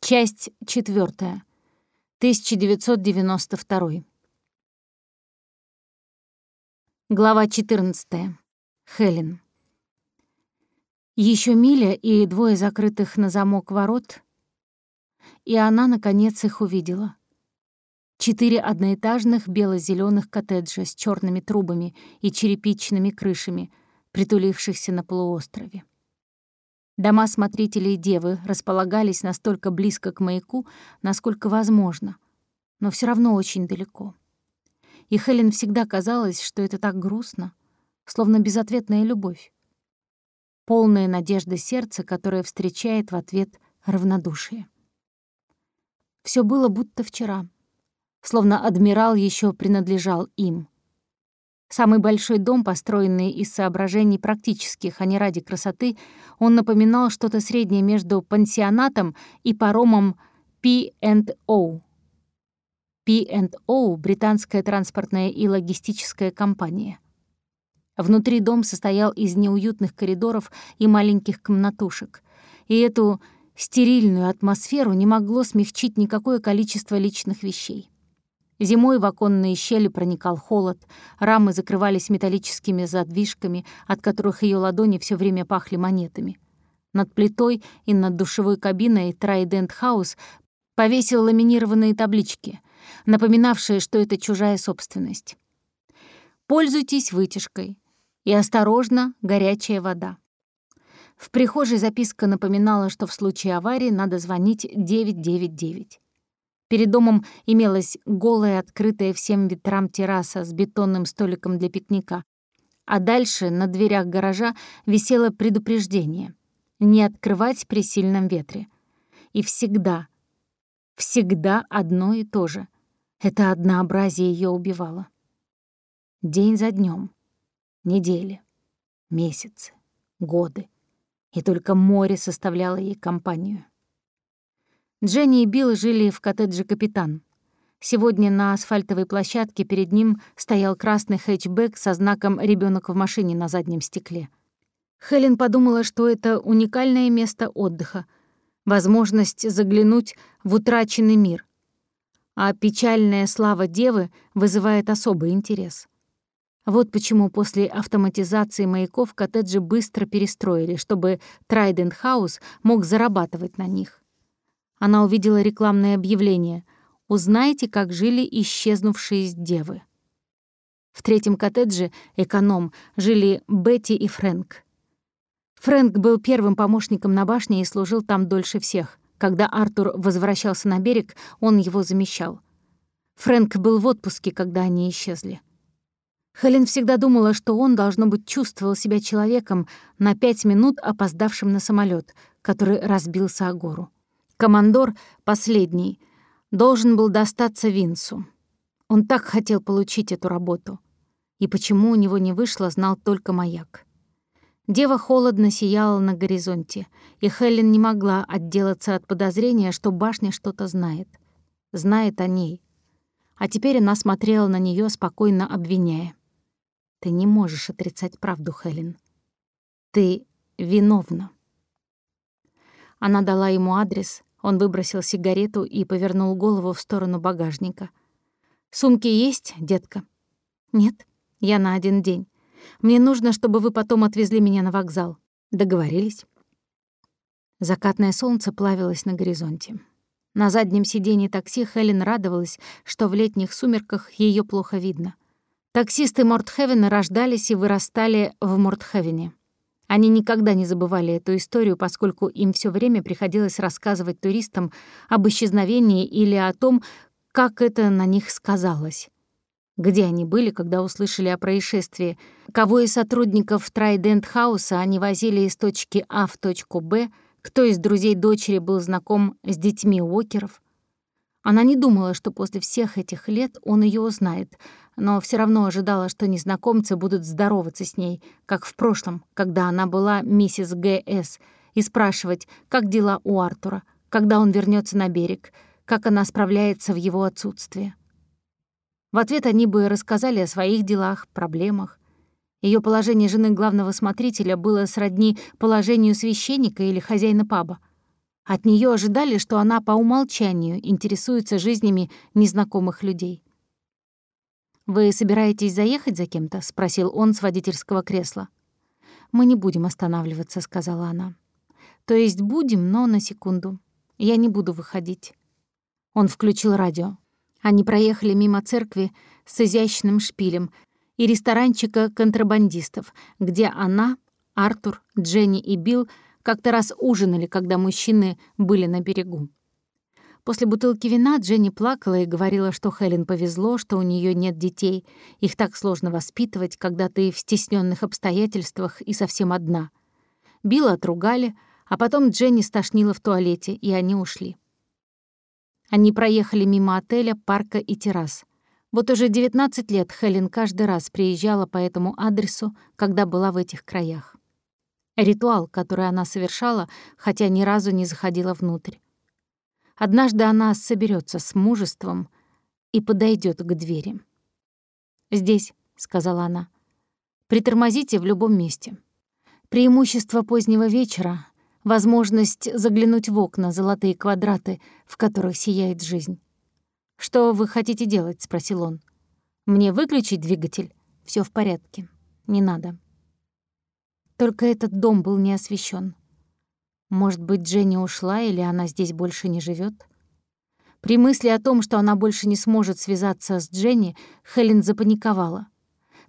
Часть четвертая. 1992. Глава 14. Хелен. Еще миля и двое закрытых на замок ворот, и она, наконец, их увидела. Четыре одноэтажных бело зеленых коттеджа с черными трубами и черепичными крышами, притулившихся на полуострове. Дома смотрителей Девы располагались настолько близко к маяку, насколько возможно, но все равно очень далеко. И Хелен всегда казалось, что это так грустно, словно безответная любовь. Полная надежда сердца, которое встречает в ответ равнодушие. Все было будто вчера, словно адмирал еще принадлежал им — Самый большой дом, построенный из соображений практических, а не ради красоты, он напоминал что-то среднее между пансионатом и паромом P&O. P&O — британская транспортная и логистическая компания. Внутри дом состоял из неуютных коридоров и маленьких комнатушек. И эту стерильную атмосферу не могло смягчить никакое количество личных вещей. Зимой в оконные щели проникал холод, рамы закрывались металлическими задвижками, от которых ее ладони все время пахли монетами. Над плитой и над душевой кабиной Трайдент Хаус повесил ламинированные таблички, напоминавшие, что это чужая собственность. «Пользуйтесь вытяжкой» и «Осторожно, горячая вода». В прихожей записка напоминала, что в случае аварии надо звонить 999. Перед домом имелась голая, открытая всем ветрам терраса с бетонным столиком для пикника. А дальше на дверях гаража висело предупреждение — не открывать при сильном ветре. И всегда, всегда одно и то же. Это однообразие ее убивало. День за днем, недели, месяцы, годы. И только море составляло ей компанию. Дженни и Билл жили в коттедже «Капитан». Сегодня на асфальтовой площадке перед ним стоял красный хэтчбэк со знаком ребенок в машине» на заднем стекле. Хелен подумала, что это уникальное место отдыха, возможность заглянуть в утраченный мир. А печальная слава девы вызывает особый интерес. Вот почему после автоматизации маяков коттеджи быстро перестроили, чтобы Трайдент Хаус мог зарабатывать на них она увидела рекламное объявление «Узнайте, как жили исчезнувшие девы». В третьем коттедже «Эконом» жили Бетти и Фрэнк. Фрэнк был первым помощником на башне и служил там дольше всех. Когда Артур возвращался на берег, он его замещал. Фрэнк был в отпуске, когда они исчезли. Хелен всегда думала, что он, должно быть, чувствовал себя человеком на пять минут опоздавшим на самолет, который разбился о гору. Командор, последний, должен был достаться Винсу. Он так хотел получить эту работу. И почему у него не вышло, знал только маяк. Дева холодно сияла на горизонте, и Хелен не могла отделаться от подозрения, что башня что-то знает. Знает о ней. А теперь она смотрела на нее спокойно обвиняя. «Ты не можешь отрицать правду, Хелен. Ты виновна». Она дала ему адрес, он выбросил сигарету и повернул голову в сторону багажника. «Сумки есть, детка?» «Нет, я на один день. Мне нужно, чтобы вы потом отвезли меня на вокзал. Договорились?» Закатное солнце плавилось на горизонте. На заднем сиденье такси Хелен радовалась, что в летних сумерках ее плохо видно. Таксисты Мортхевена рождались и вырастали в Мортхевене. Они никогда не забывали эту историю, поскольку им все время приходилось рассказывать туристам об исчезновении или о том, как это на них сказалось. Где они были, когда услышали о происшествии? Кого из сотрудников Трайдент Хауса они возили из точки А в точку Б? Кто из друзей дочери был знаком с детьми Уокеров? Она не думала, что после всех этих лет он ее узнает — но все равно ожидала, что незнакомцы будут здороваться с ней, как в прошлом, когда она была миссис Г.С., и спрашивать, как дела у Артура, когда он вернется на берег, как она справляется в его отсутствие. В ответ они бы рассказали о своих делах, проблемах, Ее положение жены главного смотрителя было сродни положению священника или хозяина паба. От нее ожидали, что она по умолчанию интересуется жизнями незнакомых людей. «Вы собираетесь заехать за кем-то?» — спросил он с водительского кресла. «Мы не будем останавливаться», — сказала она. «То есть будем, но на секунду. Я не буду выходить». Он включил радио. Они проехали мимо церкви с изящным шпилем — и ресторанчика контрабандистов, где она, Артур, Дженни и Билл как-то раз ужинали, когда мужчины были на берегу. После бутылки вина Дженни плакала и говорила, что Хелен повезло, что у нее нет детей. Их так сложно воспитывать, когда ты в стесненных обстоятельствах и совсем одна. Билла отругали, а потом Дженни стошнила в туалете, и они ушли. Они проехали мимо отеля, парка и террас. Вот уже 19 лет Хелен каждый раз приезжала по этому адресу, когда была в этих краях. Ритуал, который она совершала, хотя ни разу не заходила внутрь. Однажды она соберется с мужеством и подойдет к двери. «Здесь», — сказала она, — «притормозите в любом месте. Преимущество позднего вечера — возможность заглянуть в окна, золотые квадраты, в которых сияет жизнь. «Что вы хотите делать?» — спросил он. «Мне выключить двигатель? Все в порядке. Не надо». Только этот дом был не освещен. Может быть, Дженни ушла или она здесь больше не живет? При мысли о том, что она больше не сможет связаться с Дженни, Хелен запаниковала.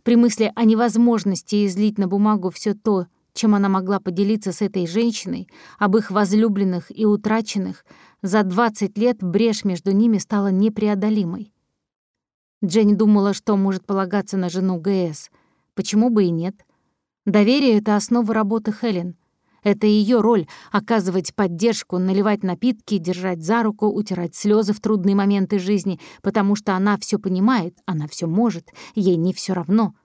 При мысли о невозможности излить на бумагу все то, чем она могла поделиться с этой женщиной, об их возлюбленных и утраченных, за 20 лет брешь между ними стала непреодолимой. Дженни думала, что может полагаться на жену ГС. Почему бы и нет? Доверие — это основа работы Хелен. Это ее роль — оказывать поддержку, наливать напитки, держать за руку, утирать слезы в трудные моменты жизни, потому что она все понимает, она все может, ей не все равно.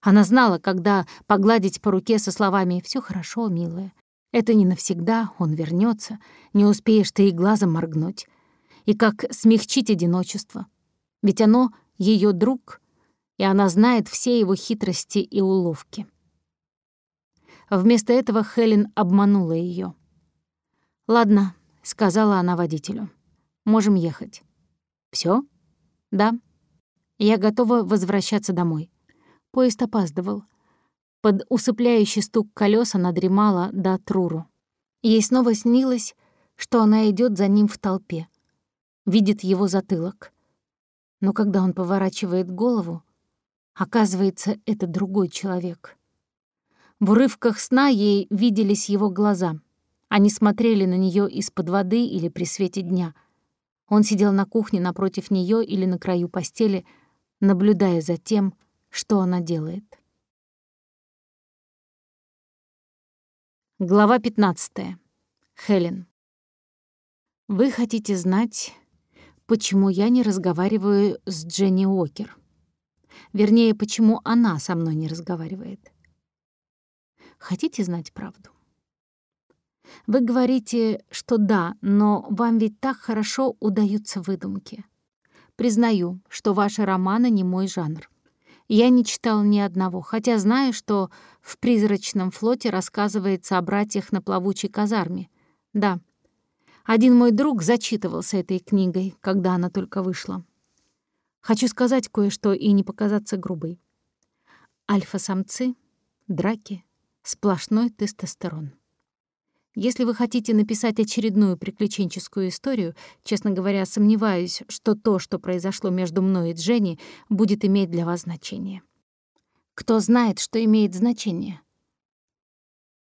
Она знала, когда погладить по руке со словами все хорошо, милая, это не навсегда, он вернется, не успеешь ты и глазом моргнуть. И как смягчить одиночество. Ведь оно — ее друг, и она знает все его хитрости и уловки. Вместо этого Хелен обманула ее. «Ладно», — сказала она водителю. «Можем ехать». Все? «Да. Я готова возвращаться домой». Поезд опаздывал. Под усыпляющий стук колес она дремала до Труру. Ей снова снилось, что она идет за ним в толпе, видит его затылок. Но когда он поворачивает голову, оказывается, это другой человек. В урывках сна ей виделись его глаза. Они смотрели на нее из-под воды или при свете дня. Он сидел на кухне напротив нее или на краю постели, наблюдая за тем, что она делает. Глава 15. Хелен. Вы хотите знать, почему я не разговариваю с Дженни Уокер? Вернее, почему она со мной не разговаривает? Хотите знать правду? Вы говорите, что да, но вам ведь так хорошо удаются выдумки. Признаю, что ваши романы не мой жанр. Я не читал ни одного, хотя знаю, что в «Призрачном флоте» рассказывается о братьях на плавучей казарме. Да, один мой друг зачитывался этой книгой, когда она только вышла. Хочу сказать кое-что и не показаться грубой. Альфа-самцы, драки, сплошной тестостерон. Если вы хотите написать очередную приключенческую историю, честно говоря, сомневаюсь, что то, что произошло между мной и Дженни, будет иметь для вас значение. Кто знает, что имеет значение?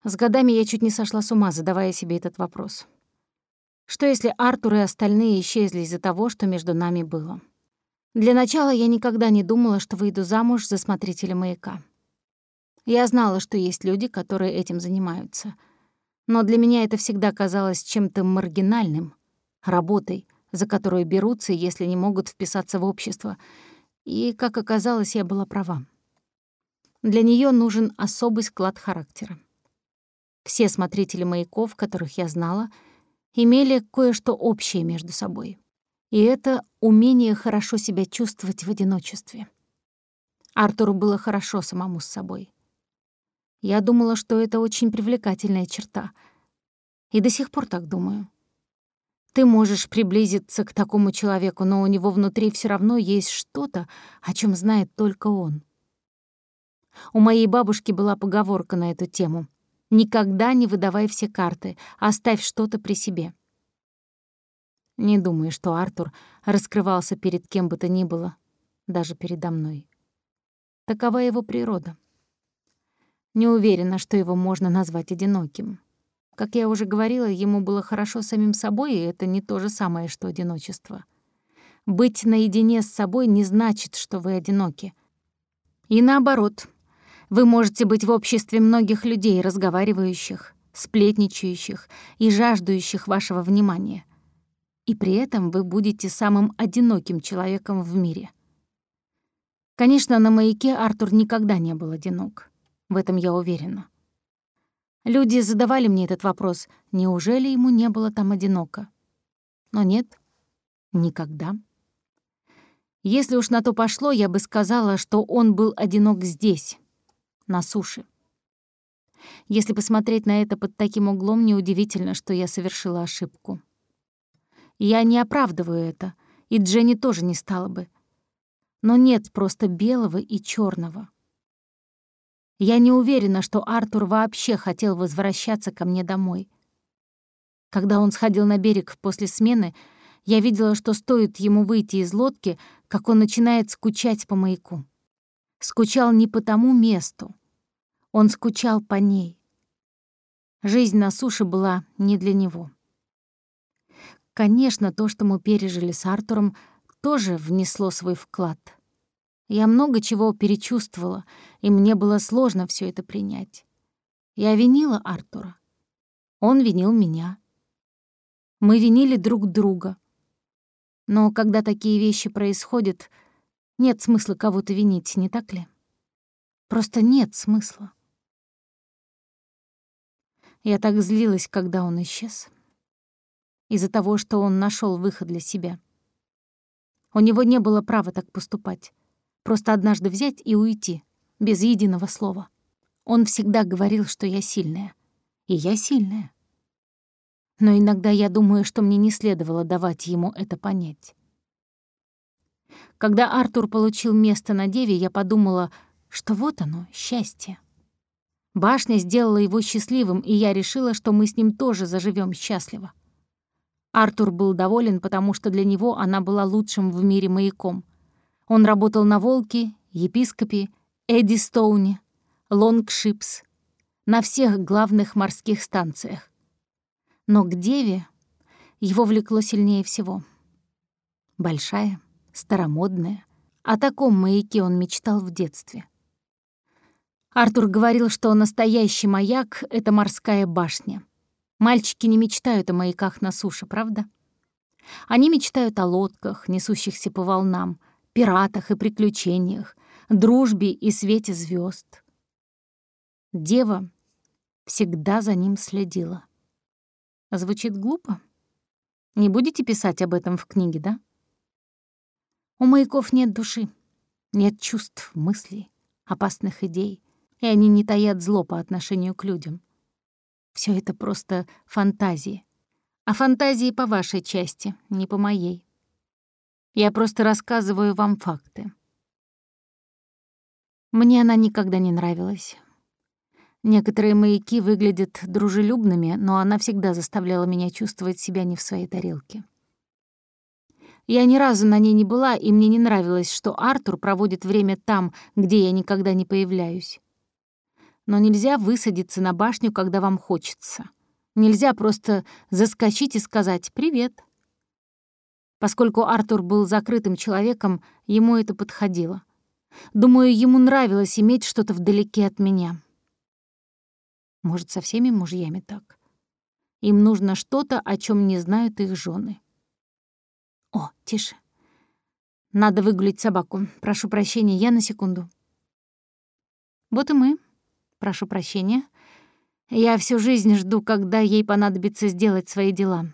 С годами я чуть не сошла с ума, задавая себе этот вопрос. Что если Артур и остальные исчезли из-за того, что между нами было? Для начала я никогда не думала, что выйду замуж за смотрителя маяка. Я знала, что есть люди, которые этим занимаются — но для меня это всегда казалось чем-то маргинальным, работой, за которую берутся, если не могут вписаться в общество. И, как оказалось, я была права. Для нее нужен особый склад характера. Все смотрители маяков, которых я знала, имели кое-что общее между собой. И это умение хорошо себя чувствовать в одиночестве. Артуру было хорошо самому с собой. Я думала, что это очень привлекательная черта. И до сих пор так думаю. Ты можешь приблизиться к такому человеку, но у него внутри все равно есть что-то, о чем знает только он. У моей бабушки была поговорка на эту тему. «Никогда не выдавай все карты, оставь что-то при себе». Не думаю, что Артур раскрывался перед кем бы то ни было, даже передо мной. Такова его природа. Не уверена, что его можно назвать одиноким. Как я уже говорила, ему было хорошо самим собой, и это не то же самое, что одиночество. Быть наедине с собой не значит, что вы одиноки. И наоборот, вы можете быть в обществе многих людей, разговаривающих, сплетничающих и жаждущих вашего внимания. И при этом вы будете самым одиноким человеком в мире. Конечно, на маяке Артур никогда не был одинок. В этом я уверена. Люди задавали мне этот вопрос, неужели ему не было там одиноко? Но нет, никогда. Если уж на то пошло, я бы сказала, что он был одинок здесь, на суше. Если посмотреть на это под таким углом, неудивительно, что я совершила ошибку. Я не оправдываю это, и Дженни тоже не стала бы. Но нет просто белого и черного. Я не уверена, что Артур вообще хотел возвращаться ко мне домой. Когда он сходил на берег после смены, я видела, что стоит ему выйти из лодки, как он начинает скучать по маяку. Скучал не по тому месту, он скучал по ней. Жизнь на суше была не для него. Конечно, то, что мы пережили с Артуром, тоже внесло свой вклад. Я много чего перечувствовала, и мне было сложно все это принять. Я винила Артура. Он винил меня. Мы винили друг друга. Но когда такие вещи происходят, нет смысла кого-то винить, не так ли? Просто нет смысла. Я так злилась, когда он исчез. Из-за того, что он нашел выход для себя. У него не было права так поступать. Просто однажды взять и уйти, без единого слова. Он всегда говорил, что я сильная. И я сильная. Но иногда я думаю, что мне не следовало давать ему это понять. Когда Артур получил место на Деве, я подумала, что вот оно, счастье. Башня сделала его счастливым, и я решила, что мы с ним тоже заживем счастливо. Артур был доволен, потому что для него она была лучшим в мире маяком. Он работал на «Волке», «Епископе», «Эдди Стоуне», «Лонгшипс», на всех главных морских станциях. Но к Деве его влекло сильнее всего. Большая, старомодная. О таком маяке он мечтал в детстве. Артур говорил, что настоящий маяк — это морская башня. Мальчики не мечтают о маяках на суше, правда? Они мечтают о лодках, несущихся по волнам, пиратах и приключениях, дружбе и свете звезд. Дева всегда за ним следила. Звучит глупо? Не будете писать об этом в книге, да? У маяков нет души, нет чувств, мыслей, опасных идей — и они не таят зло по отношению к людям. Все это просто фантазии. А фантазии по вашей части, не по моей. Я просто рассказываю вам факты. Мне она никогда не нравилась. Некоторые маяки выглядят дружелюбными, но она всегда заставляла меня чувствовать себя не в своей тарелке. Я ни разу на ней не была, и мне не нравилось, что Артур проводит время там, где я никогда не появляюсь но нельзя высадиться на башню, когда вам хочется. Нельзя просто заскочить и сказать «привет». Поскольку Артур был закрытым человеком, ему это подходило. Думаю, ему нравилось иметь что-то вдалеке от меня. Может, со всеми мужьями так. Им нужно что-то, о чем не знают их жены. О, тише. Надо выгулить собаку. Прошу прощения, я на секунду. Вот и мы. Прошу прощения. Я всю жизнь жду, когда ей понадобится сделать свои дела.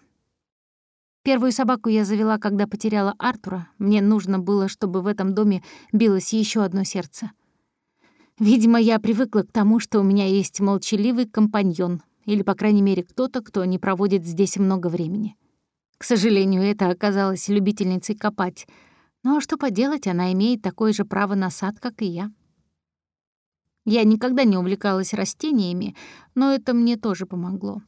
Первую собаку я завела, когда потеряла Артура. Мне нужно было, чтобы в этом доме билось еще одно сердце. Видимо, я привыкла к тому, что у меня есть молчаливый компаньон, или, по крайней мере, кто-то, кто не проводит здесь много времени. К сожалению, это оказалась любительницей копать. Но что поделать, она имеет такое же право на сад, как и я. Я никогда не увлекалась растениями, но это мне тоже помогло.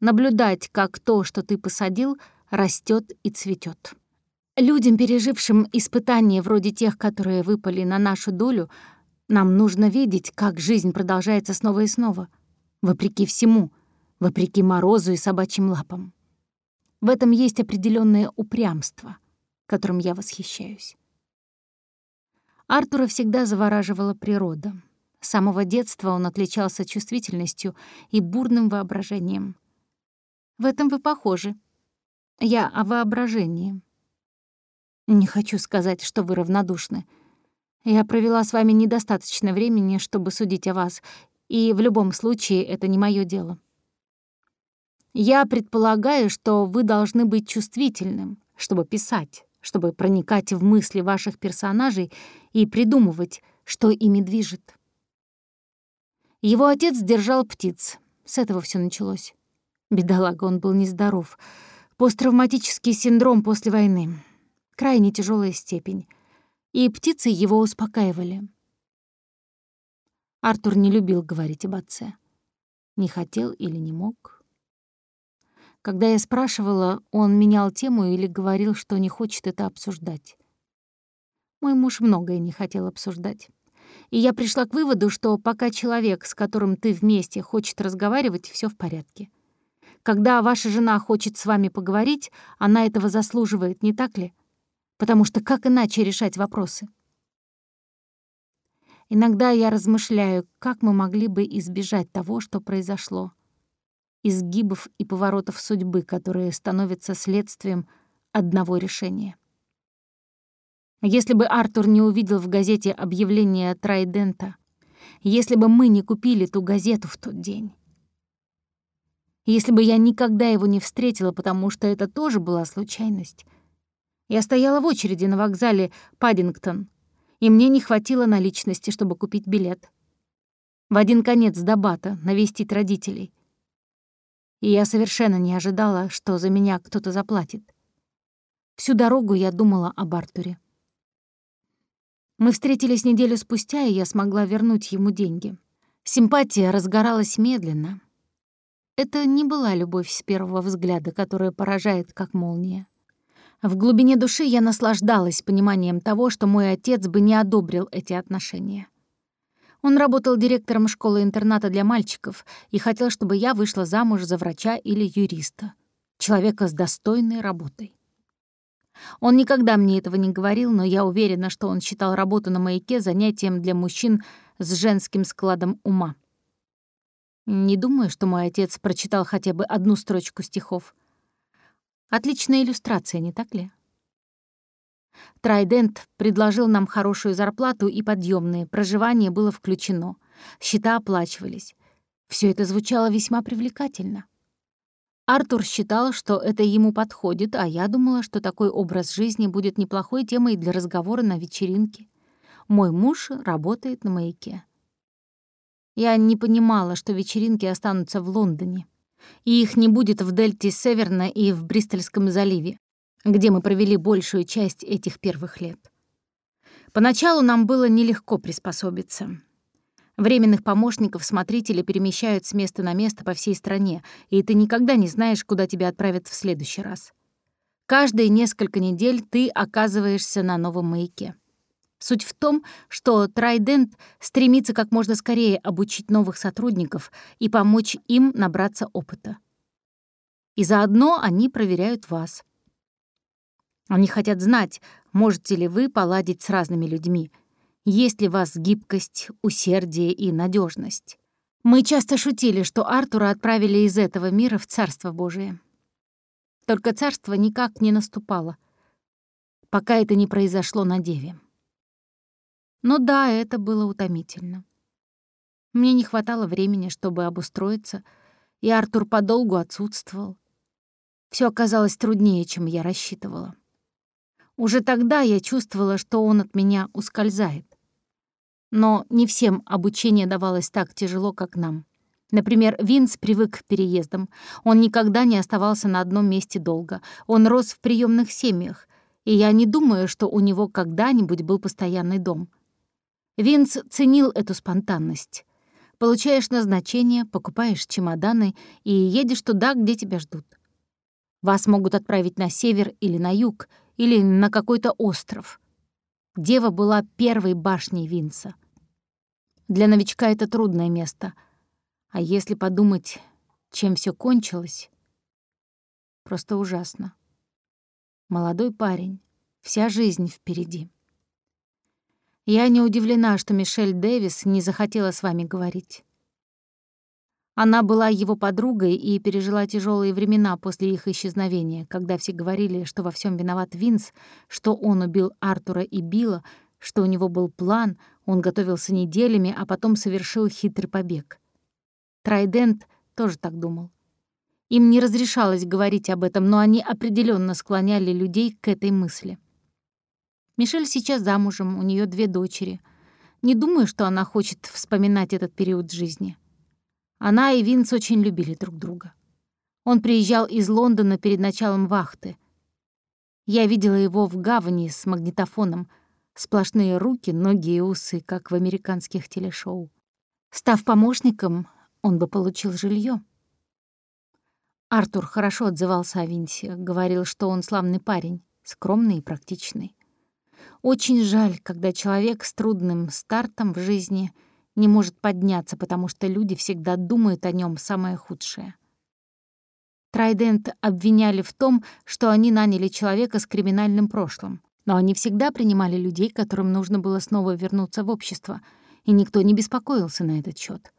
Наблюдать, как то, что ты посадил, растет и цветет. Людям, пережившим испытания вроде тех, которые выпали на нашу долю, нам нужно видеть, как жизнь продолжается снова и снова, вопреки всему, вопреки морозу и собачьим лапам. В этом есть определенное упрямство, которым я восхищаюсь. Артура всегда завораживала природа. С самого детства он отличался чувствительностью и бурным воображением. В этом вы похожи, я о воображении. Не хочу сказать, что вы равнодушны. Я провела с вами недостаточно времени, чтобы судить о вас, и в любом случае это не мое дело. Я предполагаю, что вы должны быть чувствительным, чтобы писать, чтобы проникать в мысли ваших персонажей и придумывать, что ими движет. Его отец держал птиц. С этого все началось. Бедолага, он был нездоров — Посттравматический синдром после войны. Крайне тяжелая степень. И птицы его успокаивали. Артур не любил говорить об отце. Не хотел или не мог. Когда я спрашивала, он менял тему или говорил, что не хочет это обсуждать. Мой муж многое не хотел обсуждать. И я пришла к выводу, что пока человек, с которым ты вместе, хочет разговаривать, все в порядке. Когда ваша жена хочет с вами поговорить, она этого заслуживает, не так ли? Потому что как иначе решать вопросы? Иногда я размышляю, как мы могли бы избежать того, что произошло. Изгибов и поворотов судьбы, которые становятся следствием одного решения. Если бы Артур не увидел в газете объявление Трайдента, если бы мы не купили ту газету в тот день, если бы я никогда его не встретила, потому что это тоже была случайность. Я стояла в очереди на вокзале Паддингтон, и мне не хватило наличности, чтобы купить билет. В один конец до Бата навестить родителей. И я совершенно не ожидала, что за меня кто-то заплатит. Всю дорогу я думала об Артуре. Мы встретились неделю спустя, и я смогла вернуть ему деньги. Симпатия разгоралась медленно, это не была любовь с первого взгляда, которая поражает, как молния. В глубине души я наслаждалась пониманием того, что мой отец бы не одобрил эти отношения. Он работал директором школы-интерната для мальчиков и хотел, чтобы я вышла замуж за врача или юриста, человека с достойной работой. Он никогда мне этого не говорил, но я уверена, что он считал работу на маяке занятием для мужчин с женским складом ума. Не думаю, что мой отец прочитал хотя бы одну строчку стихов. Отличная иллюстрация, не так ли? Трайдент предложил нам хорошую зарплату и подъемные, проживание было включено, счета оплачивались. Все это звучало весьма привлекательно. Артур считал, что это ему подходит, а я думала, что такой образ жизни будет неплохой темой для разговора на вечеринке. Мой муж работает на маяке. Я не понимала, что вечеринки останутся в Лондоне. И их не будет в Дельте Северна и в Бристольском заливе, где мы провели большую часть этих первых лет. Поначалу нам было нелегко приспособиться. Временных помощников смотрители перемещают с места на место по всей стране, и ты никогда не знаешь, куда тебя отправят в следующий раз. Каждые несколько недель ты оказываешься на новом маяке. Суть в том, что Трайдент стремится как можно скорее обучить новых сотрудников и помочь им набраться опыта. И заодно они проверяют вас. Они хотят знать, можете ли вы поладить с разными людьми, есть ли у вас гибкость, усердие и надежность. Мы часто шутили, что Артура отправили из этого мира в Царство Божие. Только царство никак не наступало, пока это не произошло на Деве. Но да, это было утомительно. Мне не хватало времени, чтобы обустроиться, и Артур подолгу отсутствовал. Все оказалось труднее, чем я рассчитывала. Уже тогда я чувствовала, что он от меня ускользает. Но не всем обучение давалось так тяжело, как нам. Например, Винс привык к переездам. Он никогда не оставался на одном месте долго. Он рос в приемных семьях, и я не думаю, что у него когда-нибудь был постоянный дом. Винс ценил эту спонтанность. Получаешь назначение, покупаешь чемоданы и едешь туда, где тебя ждут. Вас могут отправить на север или на юг, или на какой-то остров. Дева была первой башней Винса. Для новичка это трудное место. А если подумать, чем все кончилось, просто ужасно. Молодой парень, вся жизнь впереди. Я не удивлена, что Мишель Дэвис не захотела с вами говорить. Она была его подругой и пережила тяжелые времена после их исчезновения, когда все говорили, что во всем виноват Винс, что он убил Артура и Билла, что у него был план, он готовился неделями, а потом совершил хитрый побег. Трайдент тоже так думал. Им не разрешалось говорить об этом, но они определенно склоняли людей к этой мысли. Мишель сейчас замужем, у нее две дочери. Не думаю, что она хочет вспоминать этот период жизни. Она и Винс очень любили друг друга. Он приезжал из Лондона перед началом вахты. Я видела его в гавани с магнитофоном. Сплошные руки, ноги и усы, как в американских телешоу. Став помощником, он бы получил жилье. Артур хорошо отзывался о Винсе, говорил, что он славный парень, скромный и практичный. Очень жаль, когда человек с трудным стартом в жизни не может подняться, потому что люди всегда думают о нем самое худшее. Трайдент обвиняли в том, что они наняли человека с криминальным прошлым, но они всегда принимали людей, которым нужно было снова вернуться в общество, и никто не беспокоился на этот счет.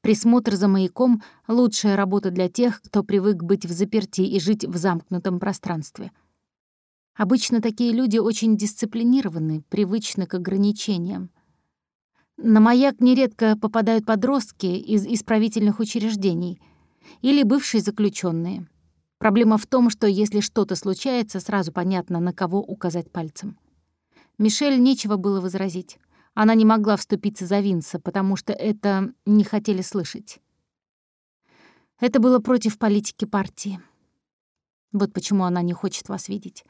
Присмотр за маяком — лучшая работа для тех, кто привык быть в заперти и жить в замкнутом пространстве. Обычно такие люди очень дисциплинированы, привычны к ограничениям. На маяк нередко попадают подростки из исправительных учреждений или бывшие заключенные. Проблема в том, что если что-то случается, сразу понятно, на кого указать пальцем. Мишель нечего было возразить. Она не могла вступиться за Винса, потому что это не хотели слышать. Это было против политики партии. Вот почему она не хочет вас видеть.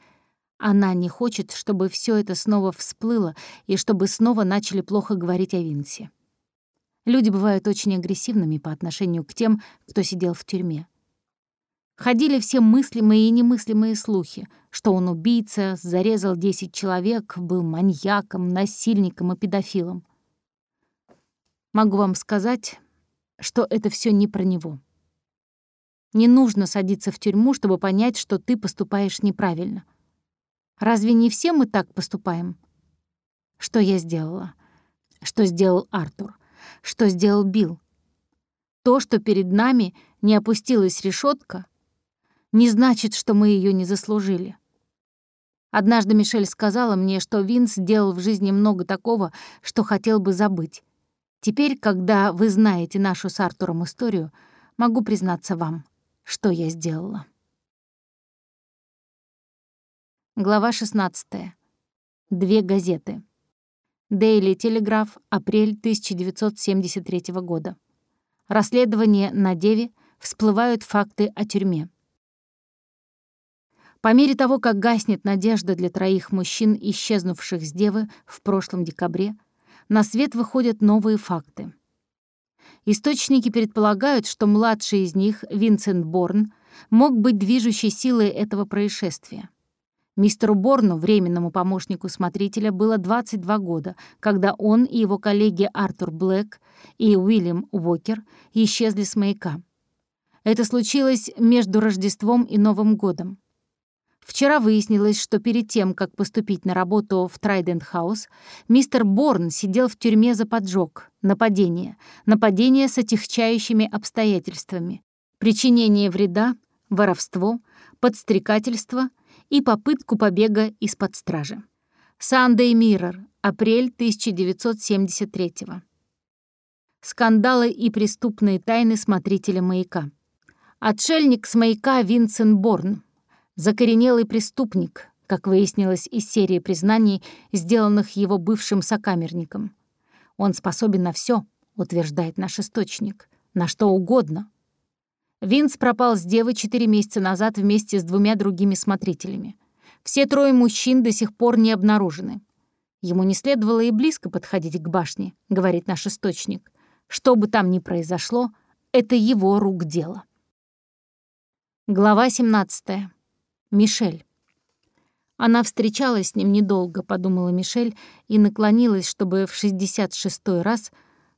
Она не хочет, чтобы все это снова всплыло и чтобы снова начали плохо говорить о Винсе. Люди бывают очень агрессивными по отношению к тем, кто сидел в тюрьме. Ходили все мыслимые и немыслимые слухи, что он убийца, зарезал 10 человек, был маньяком, насильником и педофилом. Могу вам сказать, что это все не про него. Не нужно садиться в тюрьму, чтобы понять, что ты поступаешь неправильно — Разве не все мы так поступаем? Что я сделала? Что сделал Артур? Что сделал Билл? То, что перед нами не опустилась решетка, не значит, что мы ее не заслужили. Однажды Мишель сказала мне, что Винс сделал в жизни много такого, что хотел бы забыть. Теперь, когда вы знаете нашу с Артуром историю, могу признаться вам, что я сделала. Глава 16. Две газеты. Daily Telegraph, апрель 1973 года. Расследование на Деве. Всплывают факты о тюрьме. По мере того, как гаснет надежда для троих мужчин, исчезнувших с Девы в прошлом декабре, на свет выходят новые факты. Источники предполагают, что младший из них, Винсент Борн, мог быть движущей силой этого происшествия. Мистеру Борну, временному помощнику смотрителя, было 22 года, когда он и его коллеги Артур Блэк и Уильям Уокер исчезли с маяка. Это случилось между Рождеством и Новым годом. Вчера выяснилось, что перед тем, как поступить на работу в Трайдент-хаус, мистер Борн сидел в тюрьме за поджог, нападение, нападение с отягчающими обстоятельствами, причинение вреда, воровство, подстрекательство и попытку побега из-под стражи. Sunday Mirror, апрель 1973 -го. Скандалы и преступные тайны смотрителя «Маяка». Отшельник с маяка Винсент Борн. Закоренелый преступник, как выяснилось из серии признаний, сделанных его бывшим сокамерником. Он способен на все, утверждает наш источник, на что угодно. Винс пропал с девы четыре месяца назад вместе с двумя другими смотрителями. Все трое мужчин до сих пор не обнаружены. Ему не следовало и близко подходить к башне, говорит наш источник. Что бы там ни произошло, это его рук дело. Глава 17. Мишель. Она встречалась с ним недолго, подумала Мишель, и наклонилась, чтобы в 66-й раз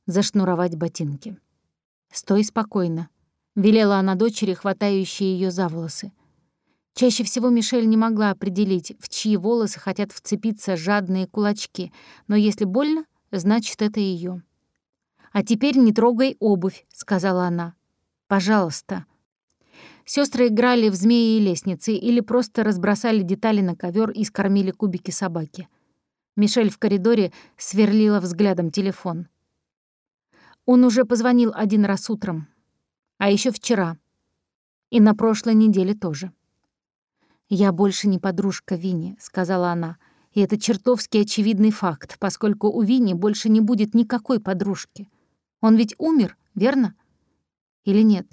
зашнуровать ботинки. «Стой спокойно», — велела она дочери, хватающей ее за волосы. Чаще всего Мишель не могла определить, в чьи волосы хотят вцепиться жадные кулачки, но если больно, значит, это ее. «А теперь не трогай обувь», — сказала она. «Пожалуйста». Сестры играли в змеи и лестницы или просто разбросали детали на ковер и скормили кубики собаки. Мишель в коридоре сверлила взглядом телефон. Он уже позвонил один раз утром, а еще вчера. И на прошлой неделе тоже. «Я больше не подружка Винни», — сказала она. И это чертовски очевидный факт, поскольку у Винни больше не будет никакой подружки. Он ведь умер, верно? Или нет?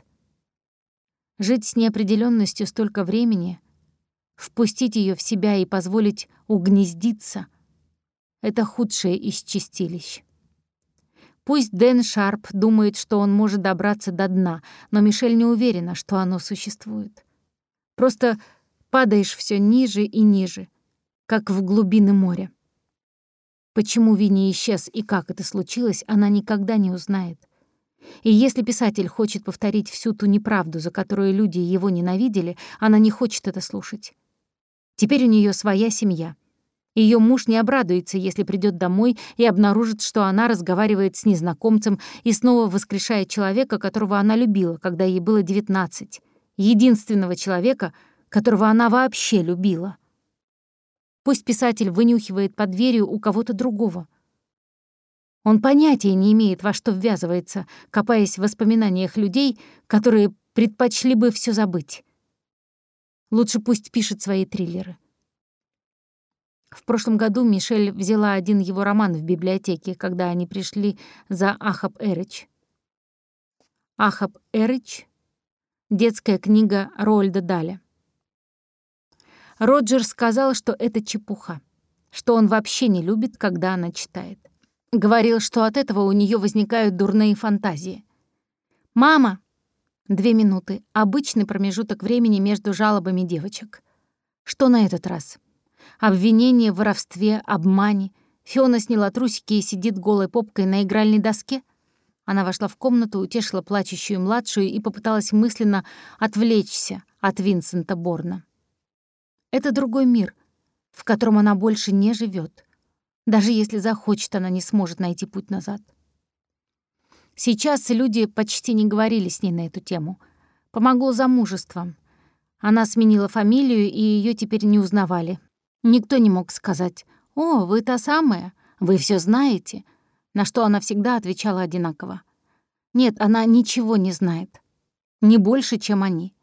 Жить с неопределенностью столько времени, впустить ее в себя и позволить угнездиться — это худшее из чистилищ. Пусть Дэн Шарп думает, что он может добраться до дна, но Мишель не уверена, что оно существует. Просто падаешь все ниже и ниже, как в глубины моря. Почему Винни исчез и как это случилось, она никогда не узнает. И если писатель хочет повторить всю ту неправду, за которую люди его ненавидели, она не хочет это слушать. Теперь у нее своя семья. Ее муж не обрадуется, если придет домой и обнаружит, что она разговаривает с незнакомцем и снова воскрешает человека, которого она любила, когда ей было 19. Единственного человека, которого она вообще любила. Пусть писатель вынюхивает под дверью у кого-то другого. Он понятия не имеет, во что ввязывается, копаясь в воспоминаниях людей, которые предпочли бы все забыть. Лучше пусть пишет свои триллеры. В прошлом году Мишель взяла один его роман в библиотеке, когда они пришли за Ахаб Эрич. Ахаб Эрич — детская книга Рольда Даля. Роджер сказал, что это чепуха, что он вообще не любит, когда она читает. Говорил, что от этого у нее возникают дурные фантазии. «Мама!» Две минуты. Обычный промежуток времени между жалобами девочек. Что на этот раз? Обвинение в воровстве, обмане. Фиона сняла трусики и сидит голой попкой на игральной доске. Она вошла в комнату, утешила плачущую младшую и попыталась мысленно отвлечься от Винсента Борна. Это другой мир, в котором она больше не живет. Даже если захочет, она не сможет найти путь назад. Сейчас люди почти не говорили с ней на эту тему. Помогло замужество. Она сменила фамилию, и ее теперь не узнавали. Никто не мог сказать «О, вы та самая, вы все знаете», на что она всегда отвечала одинаково. Нет, она ничего не знает. Не больше, чем они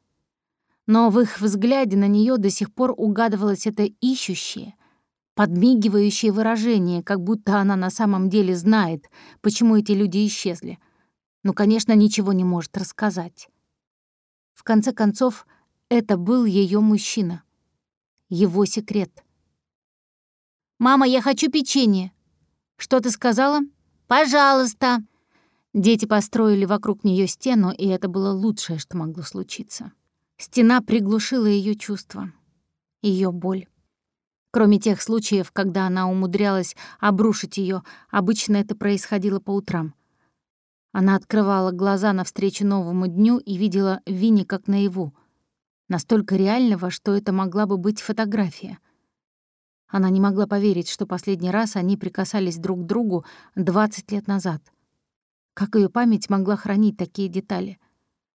но в их взгляде на нее до сих пор угадывалось это ищущее, подмигивающее выражение, как будто она на самом деле знает, почему эти люди исчезли, но, конечно, ничего не может рассказать. В конце концов, это был ее мужчина, его секрет. «Мама, я хочу печенье!» «Что ты сказала?» «Пожалуйста!» Дети построили вокруг нее стену, и это было лучшее, что могло случиться. Стена приглушила ее чувства, ее боль. Кроме тех случаев, когда она умудрялась обрушить ее, обычно это происходило по утрам. Она открывала глаза навстречу новому дню и видела Винни как наяву. Настолько реального, что это могла бы быть фотография. Она не могла поверить, что последний раз они прикасались друг к другу 20 лет назад. Как ее память могла хранить такие детали?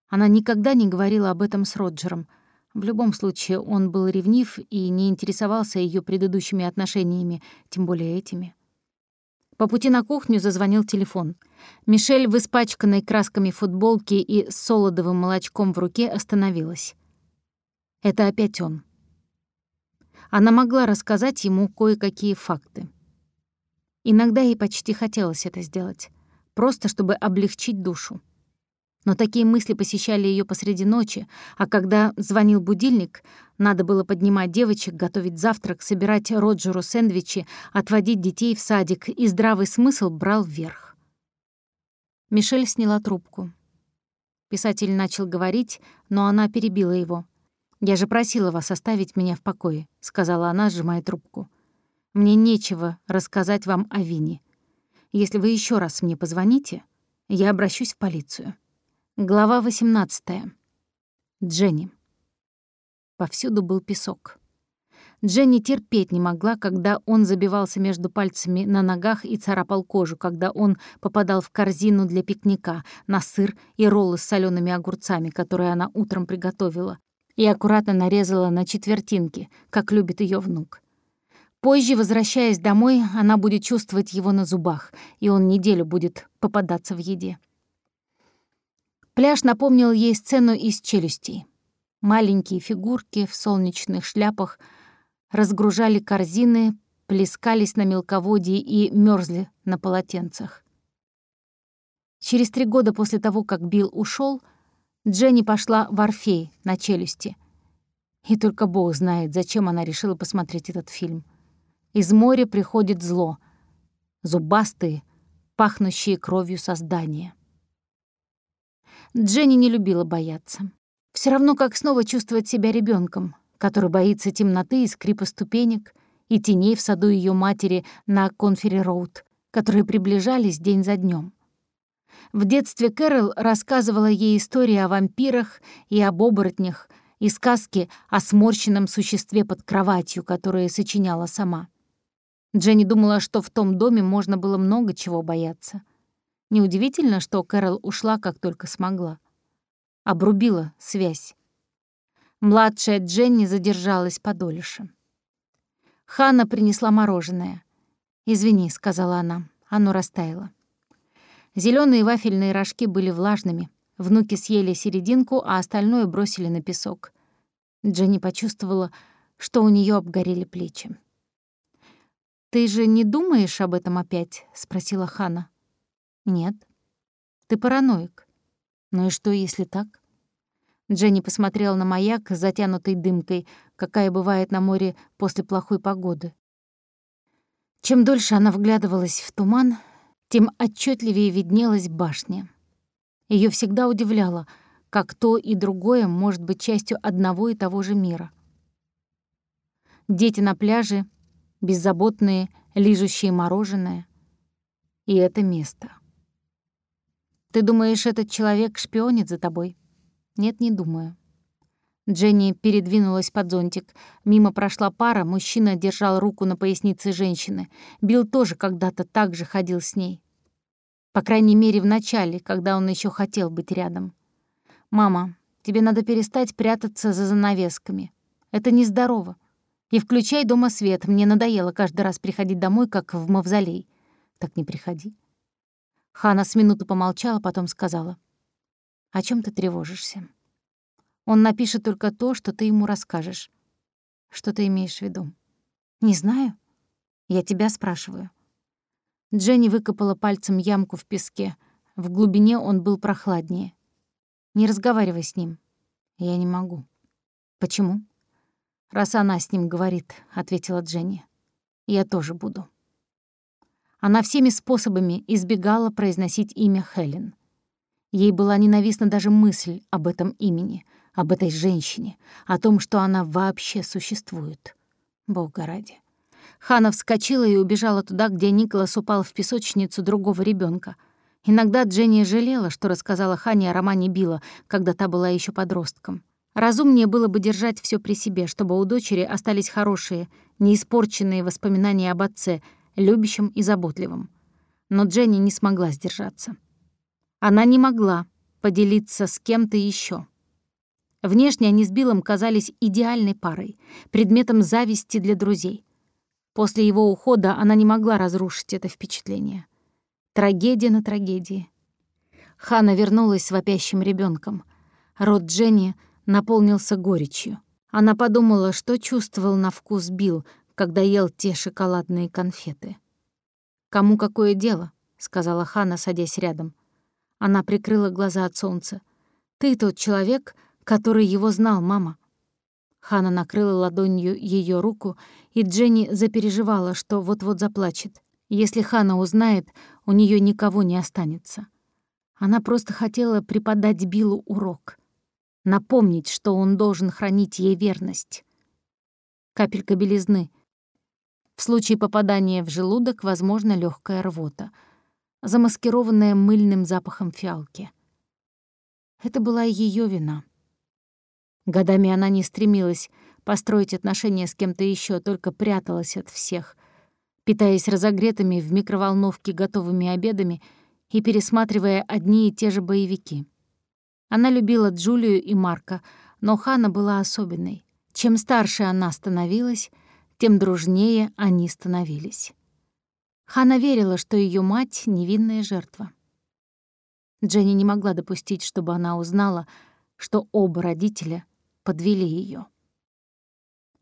Она никогда не говорила об этом с Роджером. В любом случае, он был ревнив и не интересовался ее предыдущими отношениями, тем более этими. По пути на кухню зазвонил телефон. Мишель в испачканной красками футболке и с солодовым молочком в руке остановилась. Это опять он. Она могла рассказать ему кое-какие факты. Иногда ей почти хотелось это сделать, просто чтобы облегчить душу. Но такие мысли посещали ее посреди ночи, а когда звонил будильник, надо было поднимать девочек, готовить завтрак, собирать Роджеру сэндвичи, отводить детей в садик, и здравый смысл брал вверх. Мишель сняла трубку. Писатель начал говорить, но она перебила его. «Я же просила вас оставить меня в покое», — сказала она, сжимая трубку. «Мне нечего рассказать вам о Вине. Если вы еще раз мне позвоните, я обращусь в полицию». Глава 18. Дженни. Повсюду был песок. Дженни терпеть не могла, когда он забивался между пальцами на ногах и царапал кожу, когда он попадал в корзину для пикника на сыр и роллы с солеными огурцами, которые она утром приготовила, и аккуратно нарезала на четвертинки, как любит ее внук. Позже, возвращаясь домой, она будет чувствовать его на зубах, и он неделю будет попадаться в еде. Пляж напомнил ей сцену из «Челюстей». Маленькие фигурки в солнечных шляпах разгружали корзины, плескались на мелководье и мерзли на полотенцах. Через три года после того, как Билл ушел, Дженни пошла в Орфей на «Челюсти». И только Бог знает, зачем она решила посмотреть этот фильм. Из моря приходит зло. Зубастые, пахнущие кровью создания. Дженни не любила бояться. Все равно, как снова чувствовать себя ребенком, который боится темноты и скрипа ступенек, и теней в саду ее матери на Конфери-Роуд, которые приближались день за днем. В детстве Кэрол рассказывала ей истории о вампирах и об оборотнях и сказки о сморщенном существе под кроватью, которые сочиняла сама. Дженни думала, что в том доме можно было много чего бояться — Неудивительно, что Кэрол ушла, как только смогла. Обрубила связь. Младшая Дженни задержалась подольше. Ханна принесла мороженое. «Извини», — сказала она, — оно растаяло. Зеленые вафельные рожки были влажными. Внуки съели серединку, а остальное бросили на песок. Дженни почувствовала, что у нее обгорели плечи. «Ты же не думаешь об этом опять?» — спросила Хана. «Нет. Ты параноик. Ну и что, если так?» Дженни посмотрела на маяк, затянутый дымкой, какая бывает на море после плохой погоды. Чем дольше она вглядывалась в туман, тем отчетливее виднелась башня. Ее всегда удивляло, как то и другое может быть частью одного и того же мира. Дети на пляже, беззаботные, лижущие мороженое. И это место. Ты думаешь, этот человек шпионит за тобой? Нет, не думаю. Дженни передвинулась под зонтик. Мимо прошла пара, мужчина держал руку на пояснице женщины. Билл тоже когда-то так же ходил с ней. По крайней мере, в начале, когда он еще хотел быть рядом. «Мама, тебе надо перестать прятаться за занавесками. Это нездорово. И включай дома свет. Мне надоело каждый раз приходить домой, как в мавзолей. Так не приходи. Хана с минуту помолчала, потом сказала. «О чем ты тревожишься? Он напишет только то, что ты ему расскажешь. Что ты имеешь в виду? Не знаю. Я тебя спрашиваю». Дженни выкопала пальцем ямку в песке. В глубине он был прохладнее. «Не разговаривай с ним. Я не могу». «Почему?» «Раз она с ним говорит», — ответила Дженни. «Я тоже буду». Она всеми способами избегала произносить имя Хелен. Ей была ненавистна даже мысль об этом имени, об этой женщине, о том, что она вообще существует. Бога ради. Хана вскочила и убежала туда, где Николас упал в песочницу другого ребенка. Иногда Дженни жалела, что рассказала Хане о романе Билла, когда та была еще подростком. Разумнее было бы держать все при себе, чтобы у дочери остались хорошие, неиспорченные воспоминания об отце — любящим и заботливым. Но Дженни не смогла сдержаться. Она не могла поделиться с кем-то еще. Внешне они с Биллом казались идеальной парой, предметом зависти для друзей. После его ухода она не могла разрушить это впечатление. Трагедия на трагедии. Хана вернулась с вопящим ребенком. Рот Дженни наполнился горечью. Она подумала, что чувствовал на вкус Билл, когда ел те шоколадные конфеты. «Кому какое дело?» — сказала Хана, садясь рядом. Она прикрыла глаза от солнца. «Ты тот человек, который его знал, мама». Хана накрыла ладонью ее руку, и Дженни запереживала, что вот-вот заплачет. Если Хана узнает, у нее никого не останется. Она просто хотела преподать Биллу урок. Напомнить, что он должен хранить ей верность. Капелька белизны. В случае попадания в желудок возможно легкая рвота, замаскированная мыльным запахом фиалки. Это была ее вина. Годами она не стремилась построить отношения с кем-то еще, только пряталась от всех, питаясь разогретыми в микроволновке готовыми обедами и пересматривая одни и те же боевики. Она любила Джулию и Марка, но Хана была особенной. Чем старше она становилась, тем дружнее они становились. Хана верила, что ее мать — невинная жертва. Дженни не могла допустить, чтобы она узнала, что оба родителя подвели ее.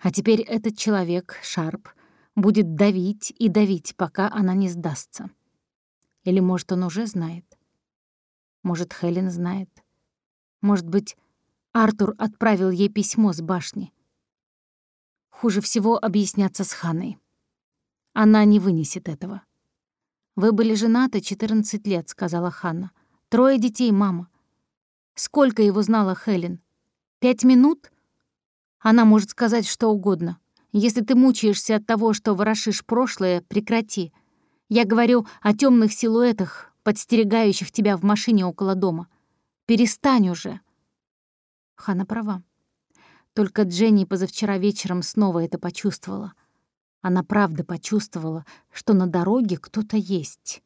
А теперь этот человек, Шарп, будет давить и давить, пока она не сдастся. Или, может, он уже знает? Может, Хелен знает? Может быть, Артур отправил ей письмо с башни? Хуже всего объясняться с Ханой. Она не вынесет этого. «Вы были женаты 14 лет», — сказала Ханна. «Трое детей, мама». Сколько его знала Хелен? Пять минут? Она может сказать что угодно. Если ты мучаешься от того, что ворошишь прошлое, прекрати. Я говорю о темных силуэтах, подстерегающих тебя в машине около дома. Перестань уже. Хана права. Только Дженни позавчера вечером снова это почувствовала. Она правда почувствовала, что на дороге кто-то есть.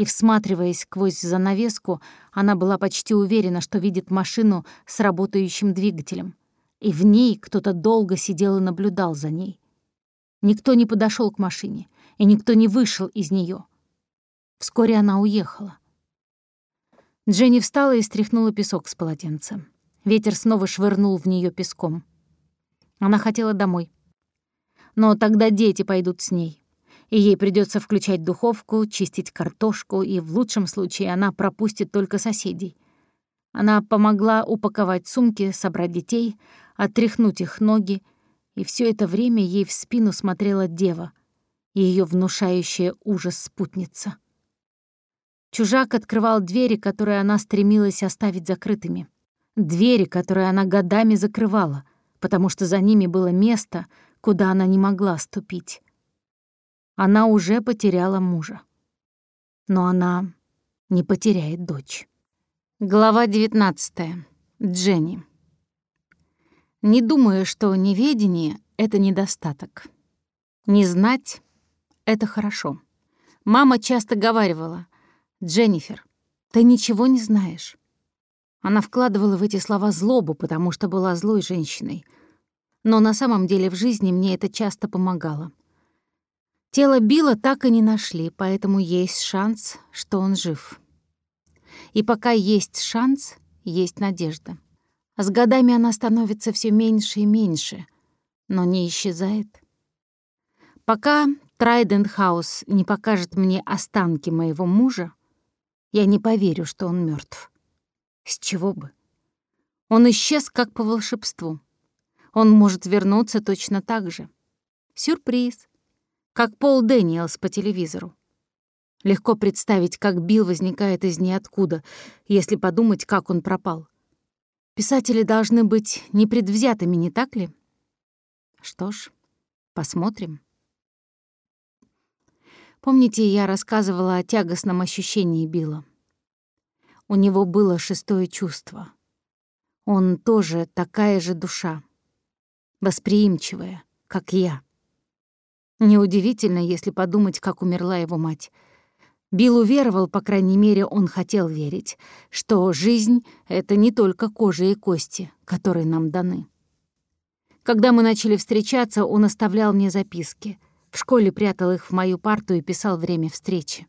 И, всматриваясь сквозь занавеску, она была почти уверена, что видит машину с работающим двигателем. И в ней кто-то долго сидел и наблюдал за ней. Никто не подошел к машине, и никто не вышел из нее. Вскоре она уехала. Дженни встала и стряхнула песок с полотенца. Ветер снова швырнул в нее песком. Она хотела домой. Но тогда дети пойдут с ней. И ей придется включать духовку, чистить картошку, и в лучшем случае она пропустит только соседей. Она помогла упаковать сумки, собрать детей, отряхнуть их ноги, и все это время ей в спину смотрела дева, ее внушающая ужас спутница. Чужак открывал двери, которые она стремилась оставить закрытыми — Двери, которые она годами закрывала, потому что за ними было место, куда она не могла ступить. Она уже потеряла мужа. Но она не потеряет дочь. Глава 19. Дженни. Не думаю, что неведение — это недостаток. Не знать — это хорошо. Мама часто говаривала, «Дженнифер, ты ничего не знаешь. Она вкладывала в эти слова злобу, потому что была злой женщиной. Но на самом деле в жизни мне это часто помогало. Тело Билла так и не нашли, поэтому есть шанс, что он жив. И пока есть шанс, есть надежда. С годами она становится все меньше и меньше, но не исчезает. Пока Трайдент Хаус не покажет мне останки моего мужа, я не поверю, что он мертв. С чего бы? Он исчез как по волшебству. Он может вернуться точно так же. Сюрприз. Как Пол Дэниелс по телевизору. Легко представить, как Билл возникает из ниоткуда, если подумать, как он пропал. Писатели должны быть непредвзятыми, не так ли? Что ж, посмотрим. Помните, я рассказывала о тягостном ощущении Билла? У него было шестое чувство. Он тоже такая же душа, восприимчивая, как я. Неудивительно, если подумать, как умерла его мать. Билл уверовал, по крайней мере, он хотел верить, что жизнь — это не только кожа и кости, которые нам даны. Когда мы начали встречаться, он оставлял мне записки, В школе прятал их в мою парту и писал время встречи.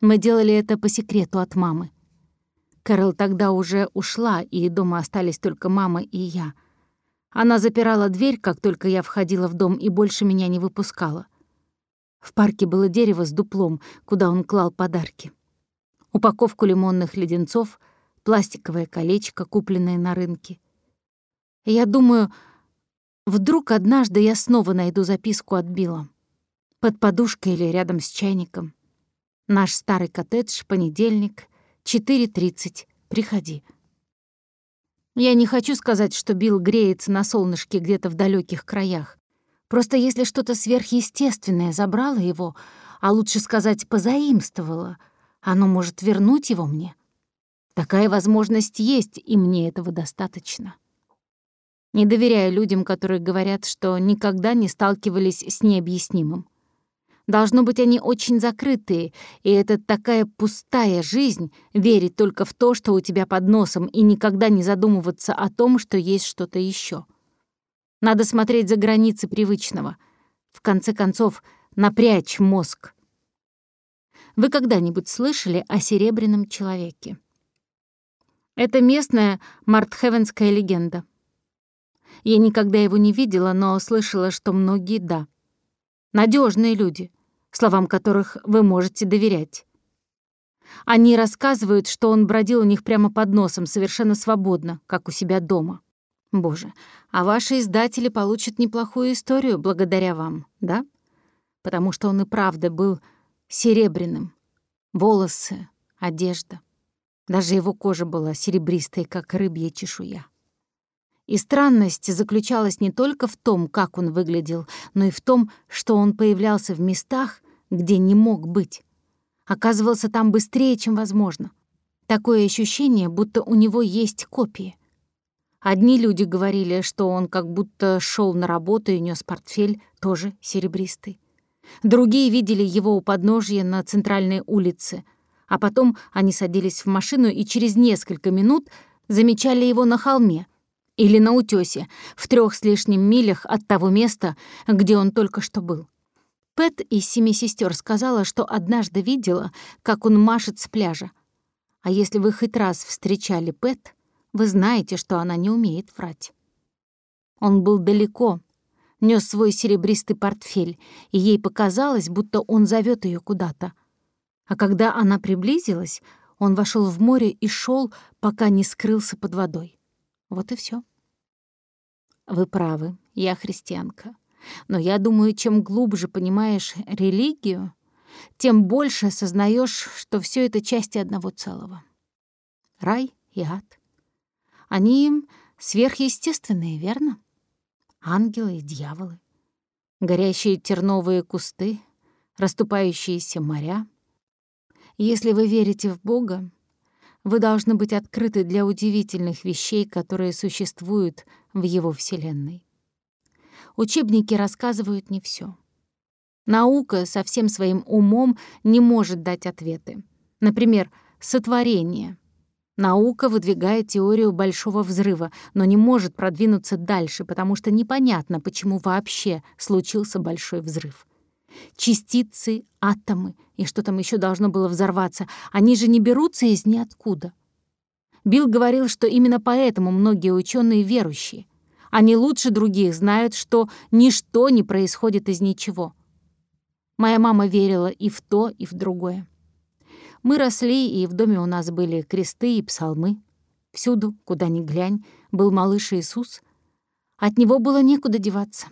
Мы делали это по секрету от мамы. Кэрол тогда уже ушла, и дома остались только мама и я. Она запирала дверь, как только я входила в дом, и больше меня не выпускала. В парке было дерево с дуплом, куда он клал подарки. Упаковку лимонных леденцов, пластиковое колечко, купленное на рынке. Я думаю, вдруг однажды я снова найду записку от Билла. Под подушкой или рядом с чайником. Наш старый коттедж, понедельник, 4.30. Приходи. Я не хочу сказать, что Билл греется на солнышке где-то в далеких краях. Просто если что-то сверхъестественное забрало его, а лучше сказать, позаимствовало, оно может вернуть его мне. Такая возможность есть, и мне этого достаточно. Не доверяю людям, которые говорят, что никогда не сталкивались с необъяснимым. Должно быть, они очень закрытые, и это такая пустая жизнь — верить только в то, что у тебя под носом, и никогда не задумываться о том, что есть что-то еще. Надо смотреть за границы привычного. В конце концов, напрячь мозг. Вы когда-нибудь слышали о Серебряном человеке? Это местная мартхевенская легенда. Я никогда его не видела, но слышала, что многие — да. Надежные люди, словам которых вы можете доверять. Они рассказывают, что он бродил у них прямо под носом, совершенно свободно, как у себя дома. Боже, а ваши издатели получат неплохую историю благодаря вам, да? Потому что он и правда был серебряным. Волосы, одежда. Даже его кожа была серебристой, как рыбья чешуя. И странность заключалась не только в том, как он выглядел, но и в том, что он появлялся в местах, где не мог быть. Оказывался там быстрее, чем возможно. Такое ощущение, будто у него есть копии. Одни люди говорили, что он как будто шел на работу и нес портфель, тоже серебристый. Другие видели его у подножья на центральной улице, а потом они садились в машину и через несколько минут замечали его на холме — или на утёсе, в трех с лишним милях от того места, где он только что был. Пэт из «Семи сестер сказала, что однажды видела, как он машет с пляжа. А если вы хоть раз встречали Пэт, вы знаете, что она не умеет врать. Он был далеко, нёс свой серебристый портфель, и ей показалось, будто он зовёт её куда-то. А когда она приблизилась, он вошёл в море и шёл, пока не скрылся под водой. Вот и все. Вы правы, я христианка. Но я думаю, чем глубже понимаешь религию, тем больше осознаешь, что все это части одного целого. Рай и ад. Они сверхъестественные, верно? Ангелы и дьяволы. Горящие терновые кусты, расступающиеся моря. Если вы верите в Бога, вы должны быть открыты для удивительных вещей, которые существуют в его Вселенной. Учебники рассказывают не все. Наука со всем своим умом не может дать ответы. Например, сотворение. Наука выдвигает теорию большого взрыва, но не может продвинуться дальше, потому что непонятно, почему вообще случился большой взрыв. Частицы, атомы и что там еще должно было взорваться, они же не берутся из ниоткуда. Билл говорил, что именно поэтому многие ученые верующие. Они лучше других знают, что ничто не происходит из ничего. Моя мама верила и в то, и в другое. Мы росли, и в доме у нас были кресты и псалмы. Всюду, куда ни глянь, был малыш Иисус. От него было некуда деваться.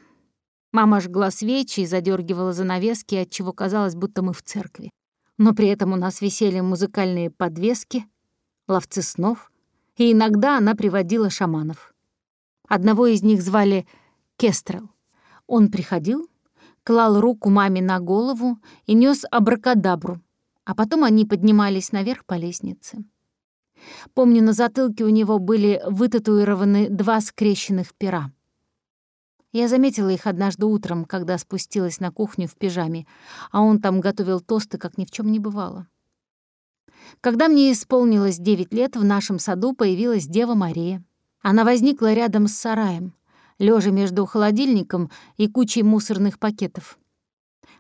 Мама жгла свечи и задергивала занавески, отчего казалось, будто мы в церкви. Но при этом у нас висели музыкальные подвески, ловцы снов, и иногда она приводила шаманов. Одного из них звали Кестрел. Он приходил, клал руку маме на голову и нес абракадабру, а потом они поднимались наверх по лестнице. Помню, на затылке у него были вытатуированы два скрещенных пера — я заметила их однажды утром, когда спустилась на кухню в пижаме, а он там готовил тосты, как ни в чем не бывало. Когда мне исполнилось девять лет, в нашем саду появилась Дева Мария. Она возникла рядом с сараем, лежа между холодильником и кучей мусорных пакетов.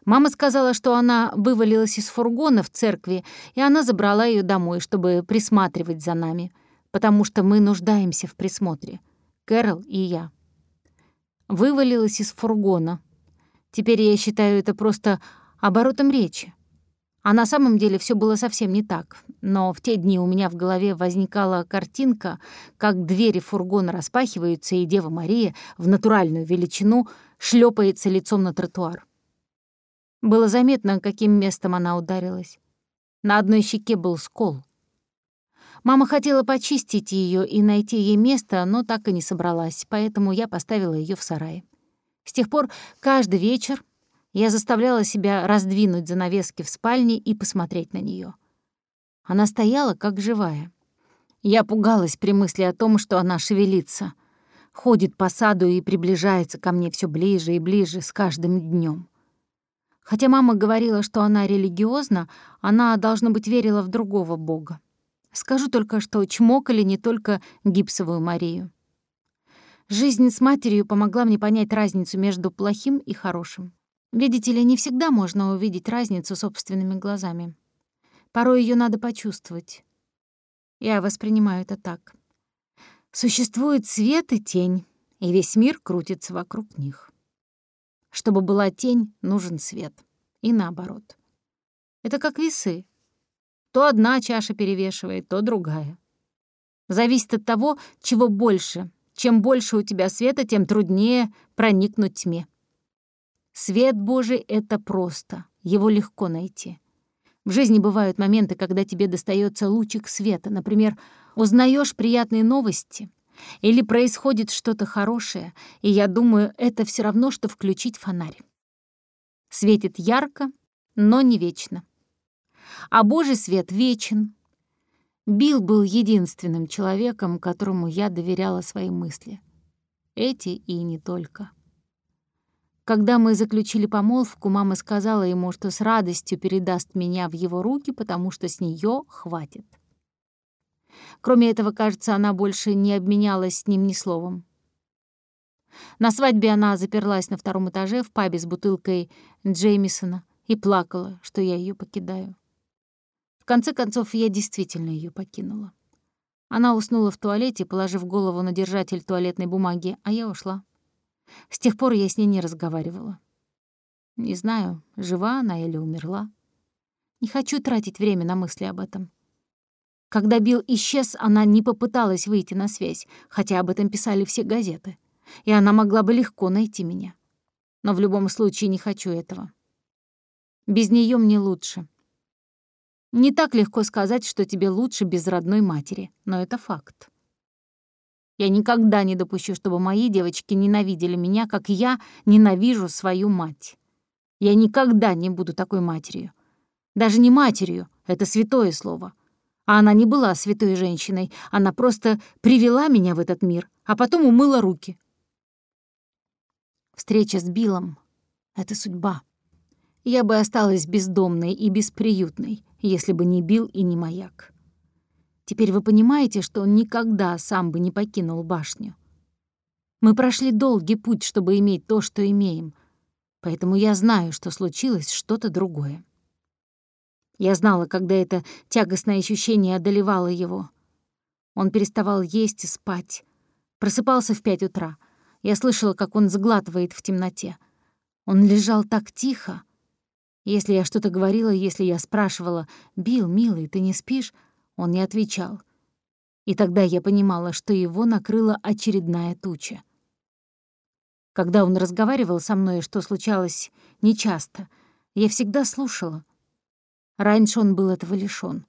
Мама сказала, что она вывалилась из фургона в церкви, и она забрала ее домой, чтобы присматривать за нами, потому что мы нуждаемся в присмотре. Кэрол и я. Вывалилась из фургона. Теперь я считаю это просто оборотом речи. А на самом деле все было совсем не так. Но в те дни у меня в голове возникала картинка, как двери фургона распахиваются, и Дева Мария в натуральную величину шлепается лицом на тротуар. Было заметно, каким местом она ударилась. На одной щеке был скол. Мама хотела почистить ее и найти ей место, но так и не собралась, поэтому я поставила ее в сарае. С тех пор каждый вечер я заставляла себя раздвинуть занавески в спальне и посмотреть на нее. Она стояла, как живая. Я пугалась при мысли о том, что она шевелится, ходит по саду и приближается ко мне все ближе и ближе с каждым днем. Хотя мама говорила, что она религиозна, она, должно быть, верила в другого бога. Скажу только, что чмокали не только гипсовую Марию. Жизнь с матерью помогла мне понять разницу между плохим и хорошим. Видите ли, не всегда можно увидеть разницу собственными глазами. Порой ее надо почувствовать. Я воспринимаю это так. Существует свет и тень, и весь мир крутится вокруг них. Чтобы была тень, нужен свет. И наоборот. Это как весы. То одна чаша перевешивает, то другая. Зависит от того, чего больше. Чем больше у тебя света, тем труднее проникнуть тьме. Свет Божий — это просто, его легко найти. В жизни бывают моменты, когда тебе достается лучик света. Например, узнаешь приятные новости — или происходит что-то хорошее, и я думаю, это все равно, что включить фонарь. Светит ярко, но не вечно. А Божий свет вечен. Билл был единственным человеком, которому я доверяла свои мысли. Эти и не только. Когда мы заключили помолвку, мама сказала ему, что с радостью передаст меня в его руки, потому что с нее хватит. Кроме этого, кажется, она больше не обменялась с ним ни словом. На свадьбе она заперлась на втором этаже в пабе с бутылкой Джеймисона и плакала, что я ее покидаю. В конце концов, я действительно ее покинула. Она уснула в туалете, положив голову на держатель туалетной бумаги, а я ушла. С тех пор я с ней не разговаривала. Не знаю, жива она или умерла. Не хочу тратить время на мысли об этом. Когда Билл исчез, она не попыталась выйти на связь, хотя об этом писали все газеты. И она могла бы легко найти меня. Но в любом случае не хочу этого. Без нее мне лучше. Не так легко сказать, что тебе лучше без родной матери, но это факт. Я никогда не допущу, чтобы мои девочки ненавидели меня, как я ненавижу свою мать. Я никогда не буду такой матерью. Даже не матерью, это святое слово — а она не была святой женщиной, она просто привела меня в этот мир, а потом умыла руки. Встреча с Биллом — это судьба. Я бы осталась бездомной и бесприютной, если бы не Билл и не маяк. Теперь вы понимаете, что он никогда сам бы не покинул башню. Мы прошли долгий путь, чтобы иметь то, что имеем, поэтому я знаю, что случилось что-то другое. Я знала, когда это тягостное ощущение одолевало его. Он переставал есть и спать. Просыпался в пять утра. Я слышала, как он заглатывает в темноте. Он лежал так тихо. Если я что-то говорила, если я спрашивала, «Билл, милый, ты не спишь?» Он не отвечал. И тогда я понимала, что его накрыла очередная туча. Когда он разговаривал со мной, что случалось нечасто, я всегда слушала — Раньше он был этого лишён.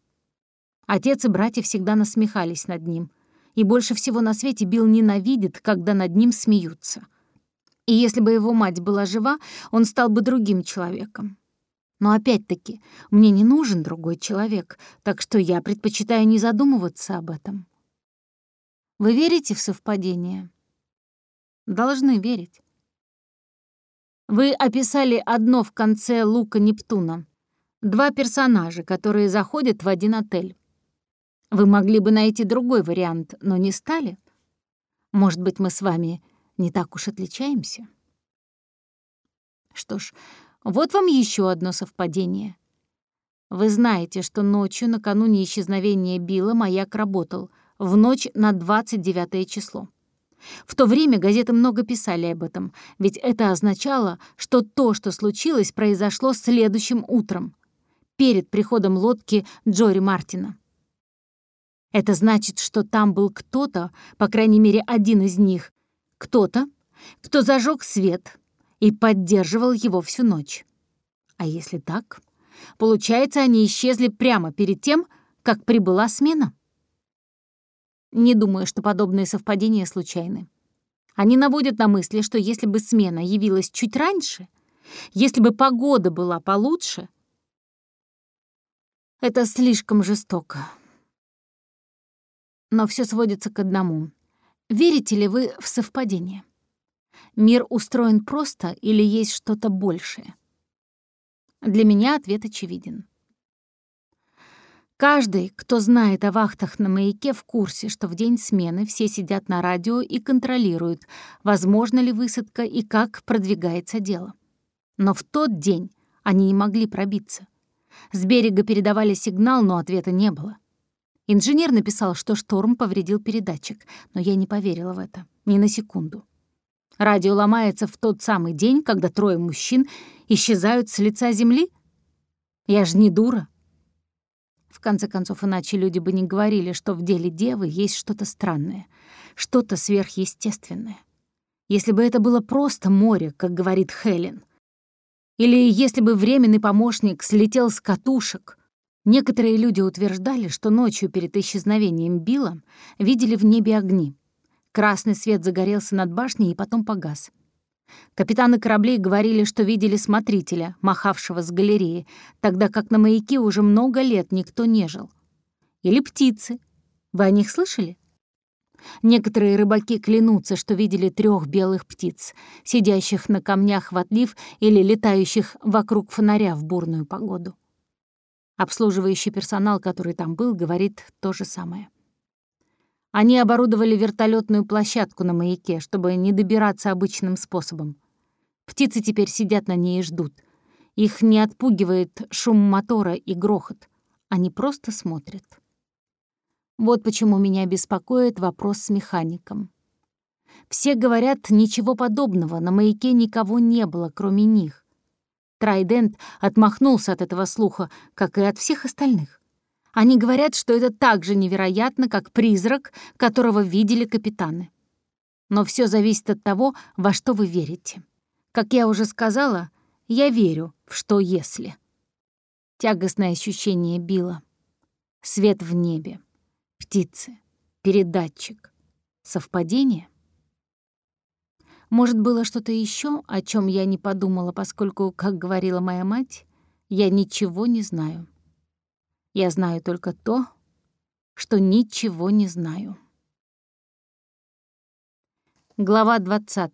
Отец и братья всегда насмехались над ним. И больше всего на свете Билл ненавидит, когда над ним смеются. И если бы его мать была жива, он стал бы другим человеком. Но опять-таки, мне не нужен другой человек, так что я предпочитаю не задумываться об этом. Вы верите в совпадение? Должны верить. Вы описали одно в конце лука Нептуна. Два персонажа, которые заходят в один отель. Вы могли бы найти другой вариант, но не стали. Может быть, мы с вами не так уж отличаемся? Что ж, Вот вам еще одно совпадение. Вы знаете, что ночью накануне исчезновения Билла маяк работал, в ночь на 29 число. В то время газеты много писали об этом, ведь это означало, что то, что случилось, произошло следующим утром, перед приходом лодки Джори Мартина. Это значит, что там был кто-то, по крайней мере, один из них, кто-то, кто зажег свет и поддерживал его всю ночь. А если так, получается, они исчезли прямо перед тем, как прибыла смена? Не думаю, что подобные совпадения случайны. Они наводят на мысли, что если бы смена явилась чуть раньше, если бы погода была получше, это слишком жестоко. Но все сводится к одному. Верите ли вы в совпадение? Мир устроен просто или есть что-то большее? Для меня ответ очевиден. Каждый, кто знает о вахтах на маяке, в курсе, что в день смены все сидят на радио и контролируют, возможно ли высадка и как продвигается дело. Но в тот день они не могли пробиться. С берега передавали сигнал, но ответа не было. Инженер написал, что шторм повредил передатчик, но я не поверила в это, ни на секунду. Радио ломается в тот самый день, когда трое мужчин исчезают с лица земли? Я же не дура. В конце концов, иначе люди бы не говорили, что в деле девы есть что-то странное, что-то сверхъестественное. Если бы это было просто море, как говорит Хелен, или если бы временный помощник слетел с катушек — Некоторые люди утверждали, что ночью перед исчезновением Билла видели в небе огни. Красный свет загорелся над башней и потом погас. Капитаны кораблей говорили, что видели смотрителя, махавшего с галереи, тогда как на маяке уже много лет никто не жил. Или птицы. Вы о них слышали? Некоторые рыбаки клянутся, что видели трех белых птиц, сидящих на камнях в отлив или летающих вокруг фонаря в бурную погоду. Обслуживающий персонал, который там был, говорит то же самое. Они оборудовали вертолетную площадку на маяке, чтобы не добираться обычным способом. Птицы теперь сидят на ней и ждут. Их не отпугивает шум мотора и грохот. Они просто смотрят. Вот почему меня беспокоит вопрос с механиком. Все говорят, ничего подобного, на маяке никого не было, кроме них. Трайдент отмахнулся от этого слуха, как и от всех остальных. Они говорят, что это так же невероятно, как призрак, которого видели капитаны. Но все зависит от того, во что вы верите. Как я уже сказала, я верю в «что если». Тягостное ощущение било. Свет в небе. Птицы. Передатчик. Совпадение? Может, было что-то еще, о чем я не подумала, поскольку, как говорила моя мать, я ничего не знаю. Я знаю только то, что ничего не знаю. Глава 20.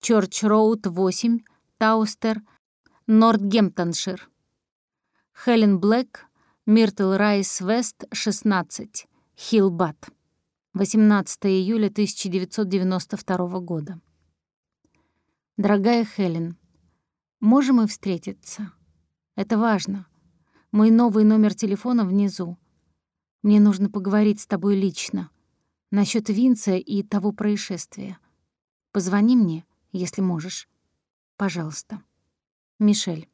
Чорч-Роуд, 8, Таустер, Нортгемптоншир. Хелен Блэк, Миртл Райс Вест, 16, Хилбат. 18 июля 1992 года. Дорогая Хелен, можем мы встретиться? Это важно. Мой новый номер телефона внизу. Мне нужно поговорить с тобой лично. насчет Винца и того происшествия. Позвони мне, если можешь. Пожалуйста. Мишель.